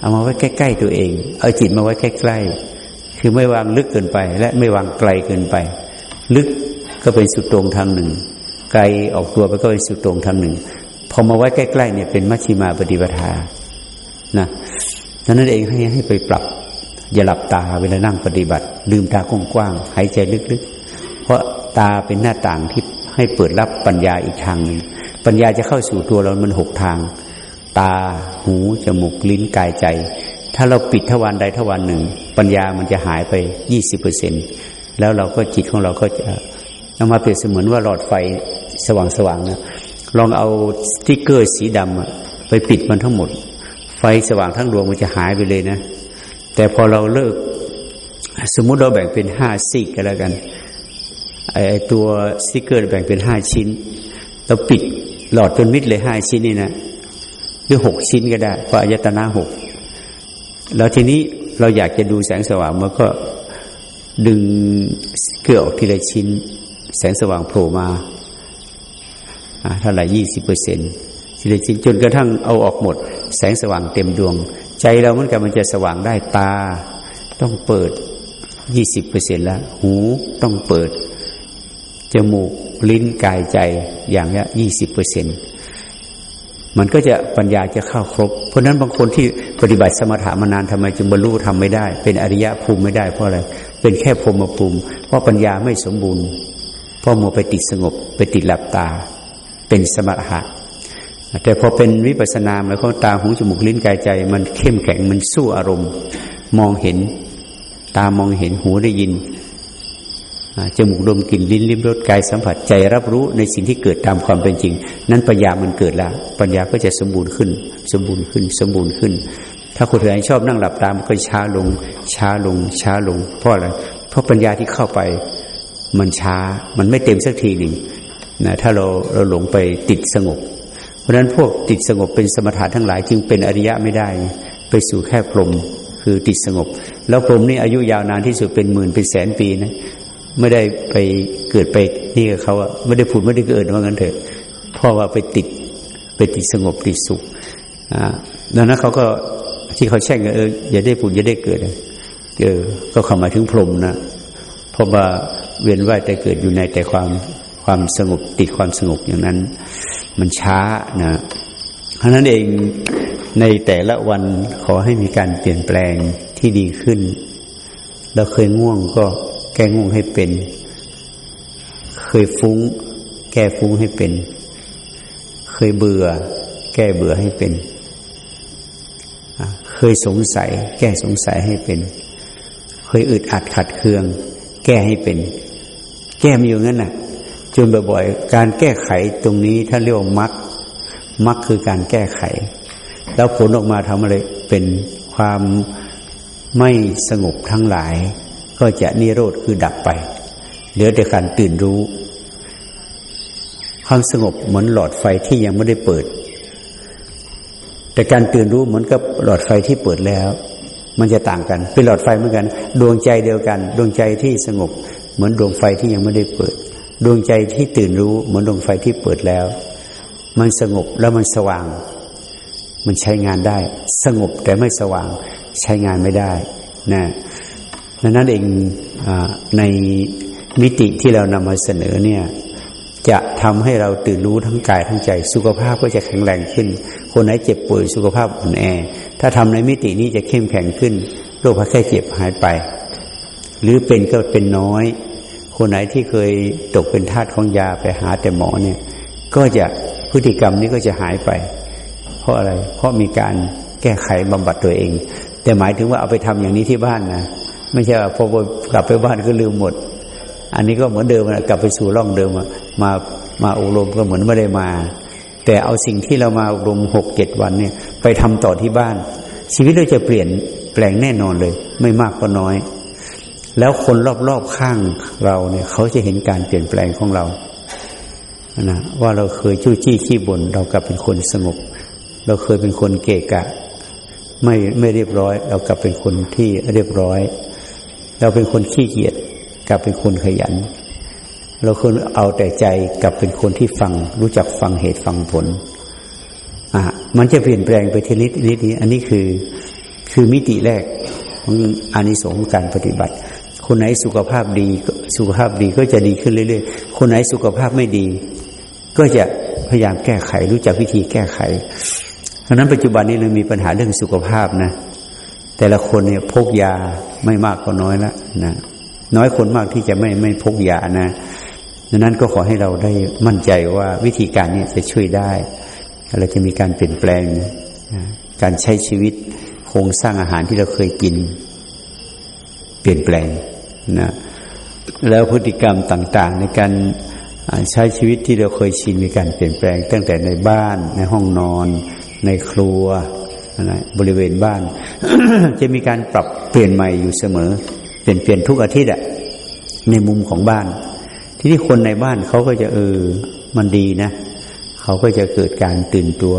เอามาไว้ใกล้ ๆ ตัวเอง เอาจิตมาไว้ใกล้ๆคือไม่วางลึกเกินไป และไม่วางไกลเกินไป ลึกก็เป็นสุดตรงทางหนึ่ง ไกลออกตัวไปก็เป็นสุดตรงทางหนึ่งพอมาไว้ใกล้ๆเนี่ยเป็นมัชชิมาปฏิปทานะนั้นเองให้ให้ไปปรับ อย่าหลับตาเวลานั่งปฏิบัติ ลืมตากว้างๆหายใจลึกๆ เพราะตาเป็นหน้าต่างที่ให้เปิดรับปัญญาอีกทางหนึ่งปัญญาจะเข้าสู่ตัวเรา มันหกทาง ตา หู จมูก ลิ้น กาย ใจ ถ้าเราปิดทวารใดทวารหนึ่ง ปัญญามันจะหายไปยี่สิบเปอร์เซ็นต์แล้วเราก็จิตของเราก็จะเอามาเปรียบเสมือนว่าหลอดไฟ สว่างๆนะลองเอาสติ๊กเกอร์สีดำไปปิดมันทั้งหมด ไฟสว่างทั้งดวงมันจะหายไปเลยนะ แต่พอเราเลิก สมมุติเราแบ่งเป็นห้าซีกกันแล้วกันไอตัวสติกเกอร์แบ่งเป็นห้าชิ้น เราปิดหลอดจนมิดเลยห้าชิ้นนี่นะหรือหกชิ้นก็ได้เพราะอายตนะหกแล้วทีนี้เราอยากจะดูแสงสว่างมันก็ดึงเกลือออกทีละชิ้น แสงสว่างโผล่มา เท่าไหร่ยี่สิบเปอร์เซ็นต์ทีละชิ้นจนกระทั่งเอาออกหมด แสงสว่างเต็มดวง ใจเราเหมือนกันมันจะสว่างได้ตา ต้องเปิดยี่สิบเปอร์เซ็นแล้ว หูต้องเปิด จมูกลิ้นกายใจอย่างนี้ยี่สิบเปอร์เซ็นต์มันก็จะปัญญาจะเข้าครบ เพราะนั้นบางคนที่ปฏิบัติสมถะมานานทำไมจึงบรรลุทำไม่ได้ เป็นอริยะภูมิไม่ได้เพราะอะไร เป็นแค่พรมภูมิ เพราะปัญญาไม่สมบูรณ์ เพราะมัวไปติดสงบไปติดหลับตา เป็นสมถะแต่พอเป็นวิปัสนาหมายควาตาหูจมูกลิ้นกายใจ มันเข้มแข็งมันสู้อารมณ์ มองเห็น ตามองเห็นหูได้ยินจมูกดมกลิ่นลิ้นลิ้มรสกายสัมผัสใจรับรู้ในสิ่งที่เกิดตามความเป็นจริง นั้นปัญญามันเกิดแล้ว ปัญญาก็จะสมบูรณ์ขึ้น สมบูรณ์ขึ้น สมบูรณ์ขึ้น ถ้าคนไหนชอบนั่งหลับตามันก็ช้าลง ช้าลง ช้าลง เพราะอะไรเพราะปัญญาที่เข้าไป มันช้ามันไม่เต็มสักทีหนึ่ง นะถ้าเราเราหลงไปติดสงบ เพราะนั้นพวกติดสงบเป็นสมถะทั้งหลายจึงเป็นอริยะไม่ได้ ไปสู่แค่พรมคือติดสงบ แล้วพรมนี่อายุยาวนานที่สุดเป็นหมื่นเป็นแสนปีนะไม่ได้ไปเกิดไปนี่กับเขาอะไม่ได้ผุดไม่ได้เกิดว่างั้นเถอะเพราะว่าไปติดไปติดสงบติดสุขอ่าดังนั้นเขาก็ที่เขาแช่งเอออย่าได้ผุดอย่าได้เกิดเออก็เข้ามาถึงพรมนะเพราะว่าเวียนว่ายแต่เกิดอยู่ในแต่ความ ความสงบติดความสงบอย่างนั้น มันช้านะเพราะนั้นเองในแต่ละวันขอให้มีการเปลี่ยนแปลงที่ดีขึ้น เราเคยง่วงก็แก้ง่วงให้เป็น เคยฟุ้ง แก้ฟุ้งให้เป็น เคยเบื่อ แก้เบื่อให้เป็น เคยสงสัย แก้สงสัยให้เป็น เคยอึดอัดขัดเคือง แก้ให้เป็น แก้มีอยู่งั้นน่ะ จนบ่อยๆการแก้ไขตรงนี้ท่านเรียกว่ามักมักคือการแก้ไข แล้วผลออกมาทำอะไรเป็นความไม่สงบทั้งหลาย ก็จะนิโรธคือดับไป เหลือแต่การตื่นรู้ ความสงบเหมือนหลอดไฟที่ยังไม่ได้เปิด แต่การตื่นรู้เหมือนกับหลอดไฟที่เปิดแล้ว มันจะต่างกัน เป็นหลอดไฟเหมือนกัน ดวงใจเดียวกัน ดวงใจที่สงบ เหมือนดวงไฟที่ยังไม่ได้เปิด ดวงใจที่ตื่นรู้เหมือนดวงไฟที่เปิดแล้ว มันสงบแล้วมันสว่าง มันใช้งานได้ สงบแต่ไม่สว่างใช้งานไม่ได้นะดังนั้นเองอในมิติที่เรานำมาเสนอเนี่ยจะทำให้เราตื่นรู้ทั้งกายทั้งใจ สุขภาพก็จะแข็งแรงขึ้น คนไหนเจ็บป่วยสุขภาพอ่อนแอ ถ้าทำในมิตินี้จะเข้มแข็งขึ้น โรคภัยแค่เจ็บหายไป หรือเป็นก็เป็นน้อย คนไหนที่เคยตกเป็นทาสของยาไปหาแต่หมอเนี่ย ก็จะพฤติกรรมนี้ก็จะหายไป เพราะอะไร เพราะมีการแก้ไขบำบัดตัวเอง แต่หมายถึงว่าเอาไปทำอย่างนี้ที่บ้านนะไม่ใช่ว่าพอกลับไปบ้านก็ลืมหมด อันนี้ก็เหมือนเดิมนะกลับไปสู่ร่องเดิมมามาอบรมก็เหมือนไม่ได้มา แต่เอาสิ่งที่เรามาอบรมหกเจ็ดวันเนี่ย ไปทำต่อที่บ้าน ชีวิตเราจะเปลี่ยนแปลงแน่นอนเลย ไม่มากก็น้อย แล้วคนรอบๆข้างเราเนี่ยเขาจะเห็นการเปลี่ยนแปลงของเรานะว่าเราเคยจู้จี้ขี้บน่นเรากลับเป็นคนสงบ เราเคยเป็นคนเกะกะ ไม่ไม่เรียบร้อย เรากลับเป็นคนที่เรียบร้อย เราเป็นคนขี้เกียจกลับเป็นคนขยัน เราควรเอาแต่ใจกลับเป็นคนที่ฟัง รู้จักฟังเหตุฟังผลอะมันจะเปลี่ยนแปลงไปทีนิดนิดนี้อันนี้คือคือมิติแรกของอานิสงส์การปฏิบัติ คนไหนสุขภาพดีสุขภาพดีก็จะดีขึ้นเรื่อยๆ คนไหนสุขภาพไม่ดี ก็จะพยายามแก้ไข รู้จักวิธีแก้ไขเพราะนั้นปัจจุบันนี้เรามีปัญหาเรื่องสุขภาพนะ แต่ละคนเนี่ยพกยาไม่มากก็น้อยละนะน้อยคนมากที่จะไม่ไม่พกยานะดังนั้นก็ขอให้เราได้มั่นใจว่าวิธีการนี้จะช่วยได้เราจะมีการเปลี่ยนแปลงการใช้ชีวิตโครงสร้างอาหารที่เราเคยกิน เปลี่ยนแปลง นะแล้วพฤติกรรมต่าง ๆ ในการใช้ชีวิตที่เราเคยชินมีการเปลี่ยนแปลง ตั้งแต่ในบ้านในห้องนอน ในครัวนะบริเวณบ้าน จะมีการปรับเปลี่ยนใหม่อยู่เสมอ เปลี่ยนเปลี่ยนทุกอาทิตย์อะในมุมของบ้าน ทีนี้คนในบ้านเขาก็จะเออมันดีนะเขาก็จะเกิดการตื่นตัว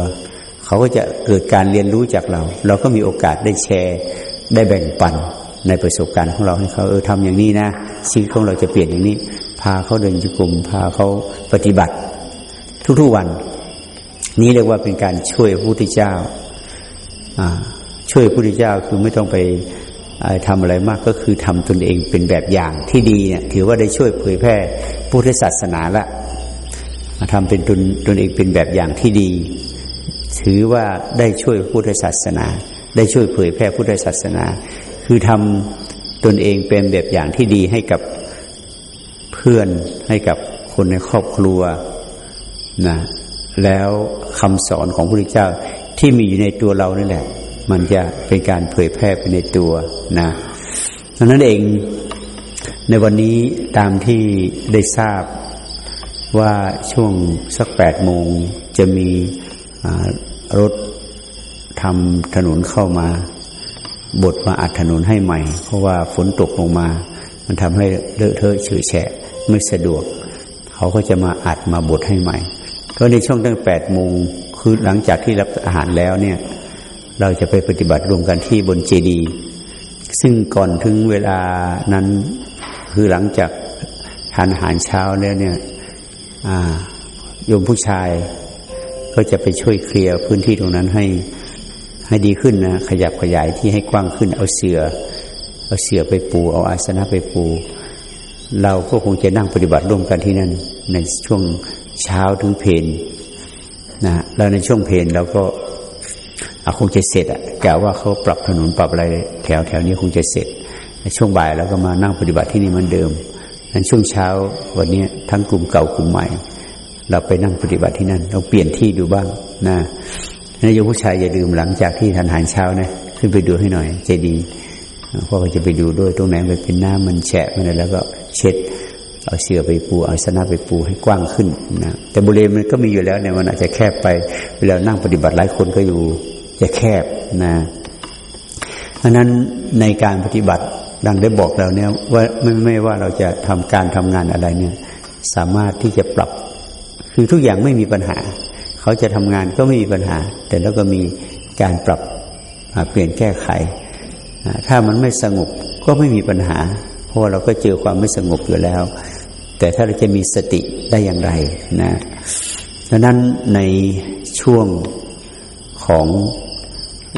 เขาก็จะเกิดการเรียนรู้จากเรา เราก็มีโอกาสได้แชร์ได้แบ่งปัน ในประสบการณ์ของเราให้เขาเออทำอย่างนี้นะชีวิตของเราจะเปลี่ยนอย่างนี้ พาเขาเดินจุกรมพาเขาปฏิบัติ ทุกๆวัน นี้เรียกว่าเป็นการช่วยพระพุทธเจ้าช่วยพระพุทธเจ้าคือไม่ต้องไปทำอะไรมากก็คือทำตนเองเป็นแบบอย่างที่ดีเนี่ยถือว่าได้ช่วยเผยแพร่พุทธศาสนาละทำเป็นตนตนเองเป็นแบบอย่างที่ดี ถือว่าได้ช่วยพุทธศาสนา ได้ช่วยเผยแพร่พุทธศาสนา คือทำตนเองเป็นแบบอย่างที่ดีให้กับเพื่อนให้กับคนในครอบครัวนะแล้วคำสอนของพระพุทธเจ้าที่มีอยู่ในตัวเรานี่แหละ มันจะเป็นการเผยแพร่ไปในตัวนะดังนั้นเองในวันนี้ตามที่ได้ทราบว่าช่วงสักแปดโมงจะมีรถทำถนนเข้ามา บดมาอัดถนนให้ใหม่ เพราะว่าฝนตกลงมา มันทำให้เลอะเทอะเฉยแฉะไม่สะดวก เขาก็จะมาอัดมาบดให้ใหม่ ก็ในช่วงตั้งแปดโมงคือหลังจากที่รับอาหารแล้วเนี่ย เราจะไปปฏิบัติรวมกันที่บนเจดีย์ซึ่งก่อนถึงเวลานั้นคือหลังจากทานอาหารเช้าแล้วเนี่ยโยมผู้ชายก็จะไปช่วยเคลียร์พื้นที่ตรงนั้นให้ ให้ดีขึ้นนะขยับขยายที่ให้กว้างขึ้น เอาเสือเอาเสือไปปู เอาอาสนะไปปู เราก็คงจะนั่งปฏิบัติร่วมกันที่นั่น ในช่วงเช้าถึงเพนนะแล้วในช่วงเพนเราก็คงจะเสร็จอะกล่าวว่าเขาปรับถนนปรับอะไรแถวแถวนี้คงจะเสร็จในช่วงบ่ายแล้วก็มานั่งปฏิบัติที่นี่เหมือนเดิมนั้นช่วงเช้าวันนี้ทั้งกลุ่มเก่ากลุ่มใหม่ เราไปนั่งปฏิบัติที่นั่นเราเปลี่ยนที่ดูบ้างนะ นายโยผู้ชายอย่าลืมหลังจากที่ทานอาหารเช้านะขึ้นไปดูให้หน่อยใจดีเพราะเขาจะไปดูด้วยตรงไหนมันเป็นน้ำมันแฉะมันอะไรแล้วก็เช็ด เอาเสือไปปูเอาสนะไปปูให้กว้างขึ้นนะแต่บริเวณมันก็มีอยู่แล้วเนี่ยมันอาจจะแคบไป เวลานั่งปฏิบัติหลายคนก็อยู่จะแคบนะเพราะนั้นในการปฏิบัติดังได้บอกเราเนี่ยว่าไม่ไม่ว่าเราจะทำการทำงานอะไรเนี่ย สามารถที่จะปรับ คือทุกอย่างไม่มีปัญหา เขาจะทำงานก็ไม่มีปัญหา แต่แล้วก็มีการปรับเปลี่ยนแก้ไข ถ้ามันไม่สงบก็ไม่มีปัญหา เพราะเราก็เจอความไม่สงบอยู่แล้ว แต่ถ้าเราจะมีสติได้อย่างไรนะดังนั้นในช่วงของ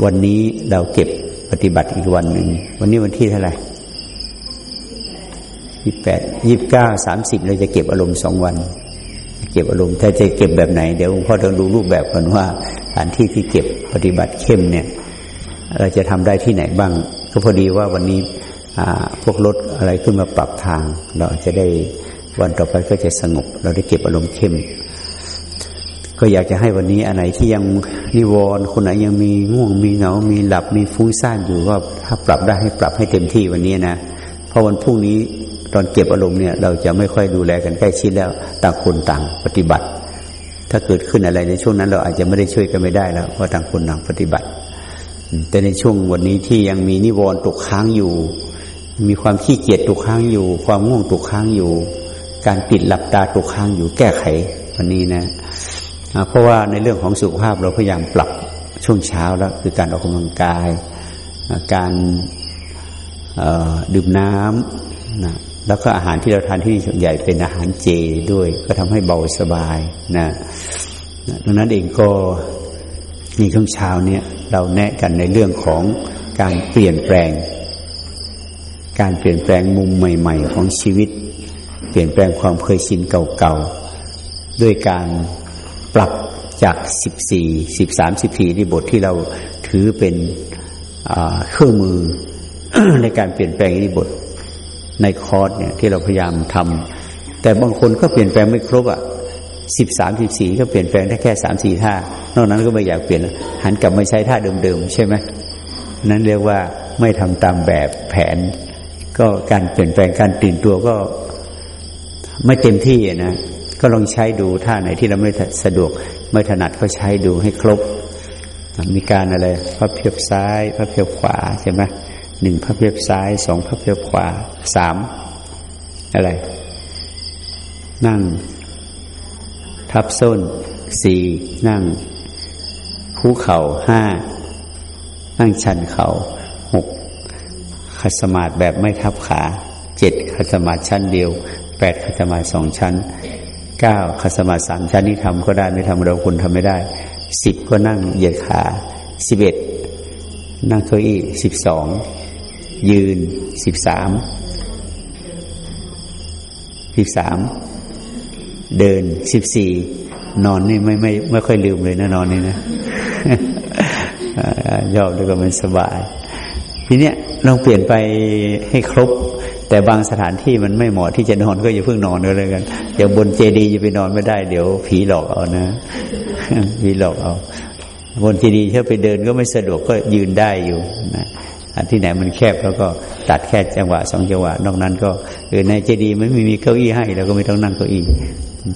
วันนี้เราเก็บปฏิบัติอีกวันหนึ่ง วันนี้วันที่เท่าไหร่ยี่แปดยี่บเก้าสามสิบเราจะเก็บอารมณ์สองวัน ก็บอารมณ์ถ้าจะเก็บแบบไหนเดี๋ยวพ่อต้องดูรูปแบบก่อนว่าสถานที่ที่เก็บปฏิบัติเข้มเนี่ย เราจะทำได้ที่ไหนบ้าง ก็พอดีว่าวันนี้พวกรถอะไรขึ้นมาปรับทาง เราจะได้วันต่อไปก็จะสงบ เราได้เก็บอารมณ์เข้ม ก็อยากจะให้วันนี้อันไหนที่ยังนิวรณ์คนไหนยังมีง่วงมีเหงา มีหลับมีฟุ้งซ่านอยู่ก็ถ้าปรับได้ให้ปรับให้เต็มที่วันนี้นะเพราะวันพรุ่งนี้ ตอนเก็บอารมณ์เนี่ย เราจะไม่ค่อยดูแลกันใกล้ชิดแล้ว ต่างคนต่างปฏิบัติ ถ้าเกิดขึ้นอะไรในช่วงนั้น เราอาจจะไม่ได้ช่วยกันไม่ได้แล้วเพราะต่างคนต่างปฏิบัติ แต่ในช่วงวันนี้ที่ยังมีนิวรณ์ตกค้างอยู่ มีความขี้เกียจตกค้างอยู่ ความง่วงตกค้างอยู่ การปิดหลับตาตกค้างอยู่แก้ไขวันนี้นะเพราะว่าในเรื่องของสุขภาพเราพยายามปรับช่วงเช้าแล้ว คือการออกกำลังกาย การดื่มน้ำนะ แล้วก็อาหารที่เราทานที่ส่วนใหญ่เป็นอาหารเจด้วย ก็ทำให้เบาสบายนะดังนั้นเองก็ในช่วงเช้าเนี่ยเราแนะกันในเรื่องของการเปลี่ยนแปลง การเปลี่ยนแปลงมุมใหม่ ๆ ของชีวิต เปลี่ยนแปลงความเคยชินเก่าๆด้วยการปรับจากสิบสี่สิบสามสิบสี่ที่บทที่เราถือเป็นเครื่องมือในการเปลี่ยนแปลงอิบท ในคอร์สเนี่ยที่เราพยายามทำแต่บางคนก็เปลี่ยนแปลงไม่ครบอะสิบสามสิบสี่ก็เปลี่ยนแปลงได้แค่สามสี่ท่านอกนั้นก็ไม่อยากเปลี่ยนหันกลับมาใช้ท่าเดิมๆใช่ไหมนั้นเรียกว่าไม่ทำตามแบบแผน ก็การเปลี่ยนแปลงการตื่นตัวก็ไม่เต็มที่นะก็ลองใช้ดูท่าไหนที่เราไม่สะดวกไม่ถนัดก็ใช้ดูให้ครบ มีการอะไรพับเพียบซ้ายพับเพียบขวาใช่ไหม หนึ่งพับเพียบซ้ายสองพับเพียบขวาสามอะไร นั่ง ทับส้นสี่นั่งคู่เข่าห้านั่งชันเขา่าหกขัสมาธิแบบไม่ทับขาเจ็ดขัสมาธิชั้นเดียวแปดขัสมาธิสองชั้นเก้าขัสมาธิสามชั้นนี่ทำก็ได้ไม่ทำเราคุณทำไม่ได้สิบก็นั่งเหยียดขาสิบเอ็ดนั่งเก้าอี้สิบสอง ยืนสิบสามสิบสามเดินสิบสี่นอนนี่ไม่ไม่ไม่ค่อยลืมเลยนะนอนนี่นะยอบด้วยก็มันสบาย ทีเนี้ยลองเปลี่ยนไปให้ครบ แต่บางสถานที่มันไม่เหมาะที่จะนอนก็อย่าเพิ่งนอนเลยกันอย่างบนเจดีย์จะไปนอนไม่ได้ เดี๋ยวผีหลอกเอานะผีหลอกเอา บนเจดีย์ถ้าไปเดินก็ไม่สะดวกก็ยืนได้อยู่นะ อันที่ไหนมันแคบแล้วก็ตัดแค่จังหวะสองจังหวะ นอกนั้นก็เออในเจดีย์ไม่มีเก้าอี้ให้เราก็ไม่ต้องนั่งเก้าอี้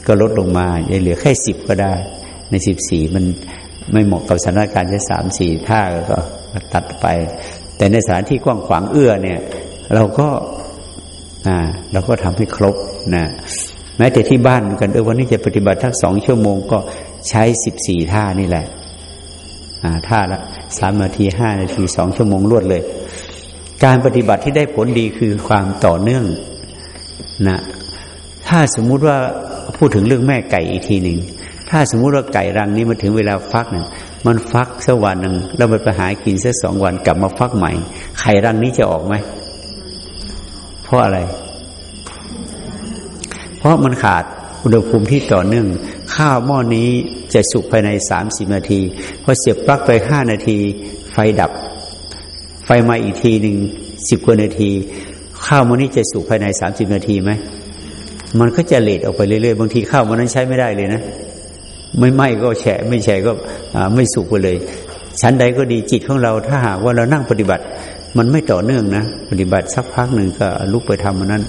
ก็ลดลงมาเหลือแค่สิบก็ได้ ในสิบสี่มันไม่เหมาะกับสถานการณ์แค่สามสี่ท่าก็ตัดไป แต่ในสถานที่กว้างขวางเอื้อเนี่ย เราก็อ่าเราก็ทำให้ครบนะแม้แต่ที่บ้านกันเออวันนี้จะปฏิบัติทักสองชั่วโมงก็ใช้สิบสี่ท่านี่แหละ ท่าละสามนาทีห้านาทีสองชั่วโมงรวดเลย การปฏิบัติที่ได้ผลดีคือความต่อเนื่องนะถ้าสมมุติว่าพูดถึงเรื่องแม่ไก่อีกทีหนึ่งถ้าสมมุติว่าไก่รังนี้มาถึงเวลาฟักเนี่ยมันฟักสักวันหนึ่งแล้วไปไปหากินสักสองวันกลับมาฟักใหม่ ไข่รังนี้จะออกไหมเพราะอะไร เพราะมันขาดอุณหภูมิที่ต่อเนื่อง ข้าวหม้อนี้จะสุกภายในสามสิบนาทีพอเสียบปลั๊กไปห้านาที ไฟดับ ไฟมาอีกทีหนึ่งสิบกว่านาที ข้าวหม้อนี้จะสุกภายในสามสิบนาทีไหมมันก็จะเลทออกไปเรื่อยๆบางทีข้าวมันนั้นใช้ไม่ได้เลยนะ ไม่ไหม้ก็แฉะไม่แฉะก็ไม่สุกไปเลยชั้นใดก็ดีจิตของเราถ้าหากว่าเรานั่งปฏิบัติ มันไม่ต่อเนื่องนะ ปฏิบัติสักพักหนึ่งก็ลุกไปทำมันนั้น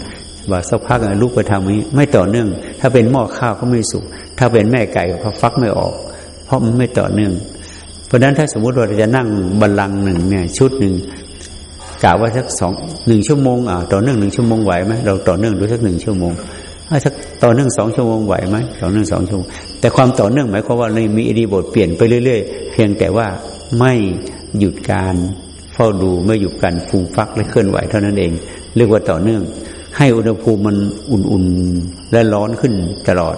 ว่าสักพักลุกไปทำนี้ ไม่ต่อเนื่อง ถ้าเป็นหม้อข้าวก็ไม่สุก ถ้าเป็นแม่ไก่ก็ฟักไม่ออก เพราะมันไม่ต่อเนื่อง เพราะฉะนั้นถ้าสมมุติว่าเราจะนั่งบัลลังก์หนึ่งเนี่ย ชุดหนึ่งกะว่าสักสองหนึ่งชั่วโมงอ่าต่อเนื่องหนึ่งชั่วโมงไหวไหมเราต่อเนื่องดูสักหนึ่งชั่วโมงถ้าสักต่อเนื่องสองชั่วโมงไหวไหมต่อเนื่องสองชั่วโมงแต่ความต่อเนื่องหมายความว่าในมีอิริบทเปลี่ยนไปเรื่อยๆ เพียงแต่ว่าไม่หยุดการเฝ้าดูไม่หยุดการฟูฟักและเคลื่อนไหวเท่านั้นเอง เรียกว่าต่อเนื่อง ให้อุณหภูมิมันอุ่นๆ และร้อนขึ้นตลอด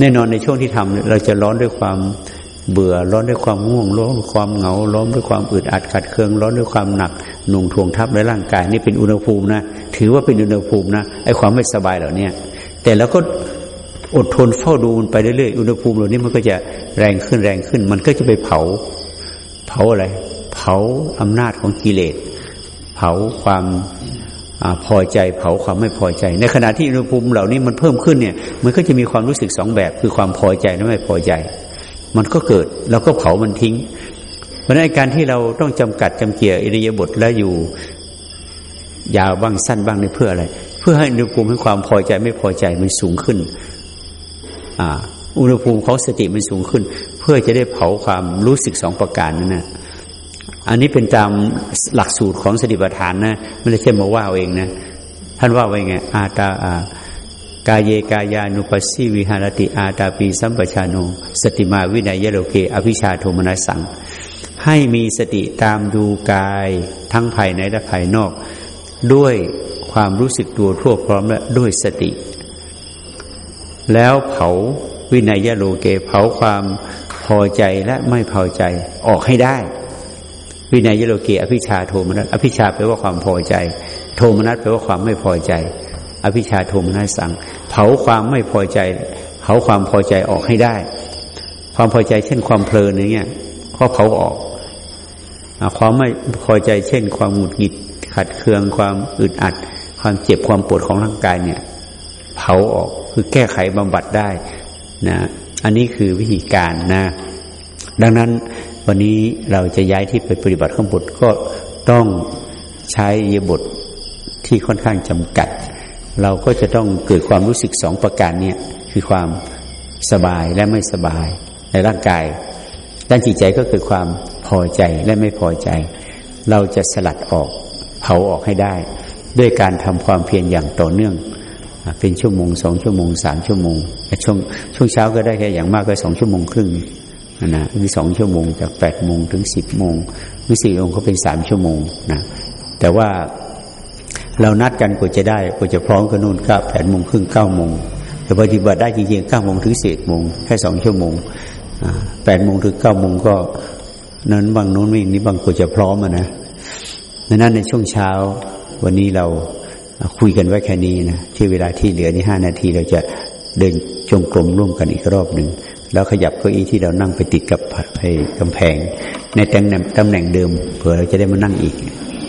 แน่นอนในช่วงที่ทำเราจะร้อนด้วยความเบื่อร้อนด้วยความง่วงร้อนด้วยความเหงาร้อนด้วยความอึดอัดขัดเคืองร้อนด้วยความหนักหน่วงทวงทับในร่างกายนี่เป็นอุณหภูมินะถือว่าเป็นอุณหภูมินะไอ้ความไม่สบายเหล่านี้แต่แล้วก็อดทนเฝ้าดูมันไปเรื่อยๆอุณหภูมิเหล่านี้มันก็จะแรงขึ้นแรงขึ้น มันก็จะไปเผา เผาอะไร เผาอำนาจของกิเลส เผาความ อพอใจเผาความไม่พอใจ ในขณะที่อุณหภูมิเหล่านี้มันเพิ่มขึ้นเนี่ย มันก็จะมีความรู้สึกสองแบบ คือความพอใจและไม่พอใจ มันก็เกิดเราก็เผามันทิ้ง เพราะนั้นการที่เราต้องจำกัดจำเกี่ยอิริยาบถและอยู่ ยาวบ้างสั้นบ้างในเพื่ออะไร เพื่อให้อุณหภูมิให้ความพอใจไม่พอใจมันสูงขึ้นอุณหภูมิของสติมันสูงขึ้น เพื่อจะได้เผาความรู้สึกสองประการนั่นนะ อันนี้เป็นตามหลักสูตรของสติปัฏฐานนะไม่ได้ใช่มาว่าเองนะท่านว่าไว้ไง อาตาอากายเยกายานุปัสสีวิหารติ อาตาปีสัมปชานุสติมาวินัยยโลเก อภิชาโทมนัสสัง ให้มีสติตามดูกายทั้งภายในและภายนอก ด้วยความรู้สึกตัวทั่วพร้อมและด้วยสติ แล้วเผาวินัยยโลเกเผาความพอใจและไม่พอใจออกให้ได้ วินัยยโลเกอภิชาโทมนัสอภิชาแปลว่าความพอใจ โทมนัสแปลว่าความไม่พอใจ อภิชาโทมนัสสั่งเผาความไม่พอใจ เผาความพอใจออกให้ได้ ความพอใจเช่นความเพลินอย่างเงี้ยก็เผาออกความไม่พอใจเช่น ความหงุดหงิดขัดเคืองความอึดอัด ความเจ็บความปวดของร่างกายเนี่ย เผาออกคือแก้ไขบำบัดได้นะ อันนี้คือวิธีการนะ ดังนั้น วันนี้เราจะย้ายที่ไปปฏิบัติข้างบทก็ต้องใช้ยบทที่ค่อนข้างจำกัด เราก็จะต้องเกิดความรู้สึกสองประการเนี่ยคือความสบายและไม่สบายในร่างกาย ด้านจิตใจก็เกิดความพอใจและไม่พอใจ เราจะสลัดออกเผาออกให้ได้ ด้วยการทำความเพียรอย่างต่อเนื่อง เป็นชั่วโมงสองชั่วโมงสามชั่วโมงช่วงช่วงเช้าก็ได้แค่อย่างมากก็สองชั่วโมงครึ่ง นะมีสองชั่วโมงจากแปดโมงถึงสิบโมงวิสี่องค์ก็เป็นสามชั่วโมงนะแต่ว่าเรานัดกันกว่าจะได้กว่าจะพร้อมก็นู่นก็แปดโมงครึ่งเก้าโมงแต่ปฏิบัติได้จริงๆเก้าโมงถึงสิบโมงแค่สองชั่วโมงแปดโมงถึงเก้าโมงก็นั้นบางโน้นวิ่งนี้บางกว่าจะพร้อมอะนะดังนั้นในช่วงเช้าวันนี้เราคุยกันไว้แค่นี้นะที่เวลาที่เหลือนี่ห้านาทีเราจะเดินจงกรมร่วมกันอีกรอบหนึ่ง แล้วขยับเก้าอี้ที่เรานั่งไปติดกับกำแพง ในตำแหน่งเดิมเผื่อเราจะได้มานั่งอีก